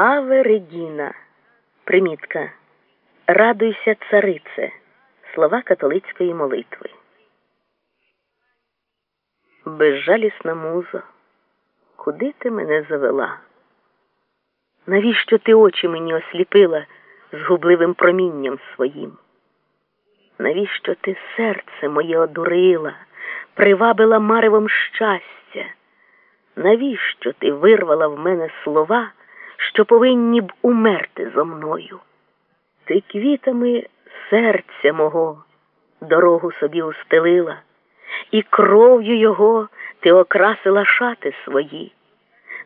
Аве Регіна. Примітка. Радуйся, царице. Слова католицької молитви. Безжалісна музо, куди ти мене завела? Навіщо ти очі мені осліпила з губливим промінням своїм? Навіщо ти серце моє одурила, привабила маревом щастя? Навіщо ти вирвала в мене слова, що повинні б умерти зо мною? Ти квітами серця мого дорогу собі устелила, і кров'ю його ти окрасила шати свої,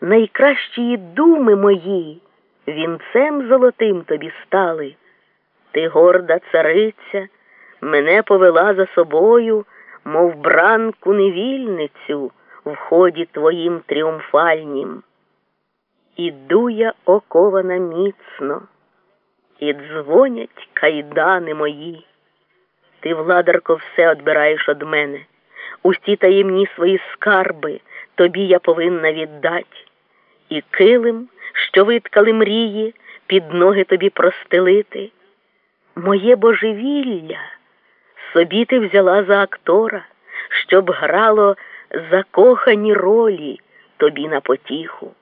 найкращі думи мої вінцем золотим тобі стали. Ти горда цариця, мене повела за собою, мов бранку невільницю в ході твоїм тріумфальнім. Іду я окована міцно, і дзвонять кайдани мої. Ти, владарко, все одбираєш од мене. Усі таємні свої скарби тобі я повинна віддать, і килим, що виткали мрії, під ноги тобі простелити. Моє божевілля собі ти взяла за актора, щоб грало закохані ролі тобі на потіху.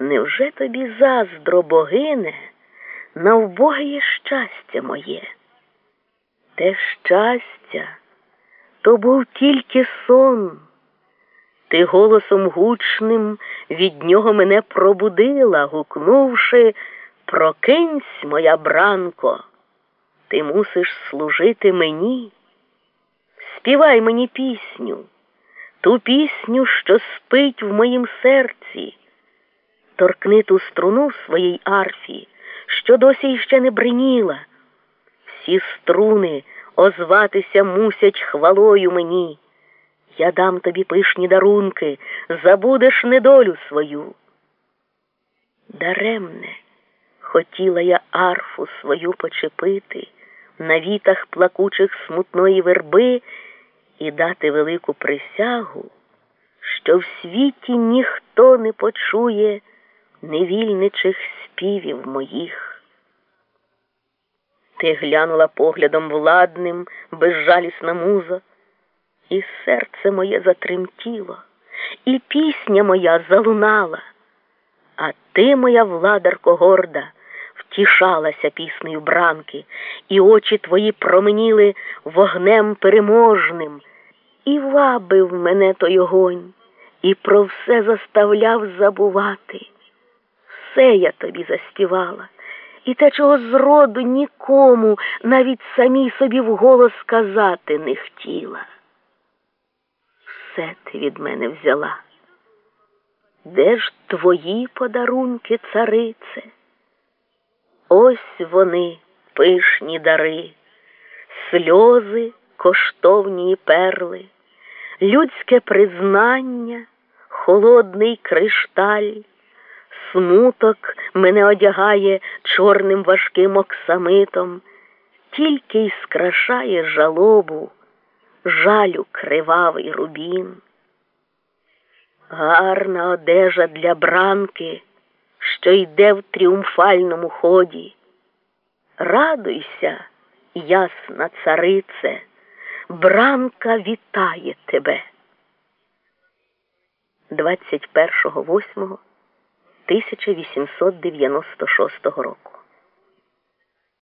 Невже тобі заздро богине на вбогає щастя моє? Те щастя то був тільки сон. Ти голосом гучним від нього мене пробудила, гукнувши Прокинься, моя бранко, ти мусиш служити мені. Співай мені пісню, ту пісню, що спить в моїм серці, торкни ту струну в своїй арфі, що досі іще не бриніла. Всі струни озватися мусять хвалою мені. Я дам тобі пишні дарунки, забудеш недолю свою. Даремне хотіла я арфу свою почепити на вітах плакучих смутної верби і дати велику присягу, що в світі ніхто не почує невільничих співів моїх. Ти глянула поглядом владним, безжалісна муза, і серце моє затремтіло, і пісня моя залунала, а ти, моя владарко горда, втішалася піснею бранки, і очі твої променіли вогнем переможним, і вабив мене той огонь, і про все заставляв забувати. Все я тобі заспівала, і те, чого зроду нікому, навіть самій собі вголос сказати не хотіла. Все ти від мене взяла. Де ж твої подарунки, царице? Ось вони, пишні дари, сльози, коштовні перли, людське признання, холодний кришталь, смуток мене одягає чорним важким оксамитом, тільки й скрашає жалобу, жалю кривавий рубін. Гарна одежа для бранки що йде в тріумфальному ході. Радуйся, ясна царице, бранка вітає тебе. 21.08.1896 року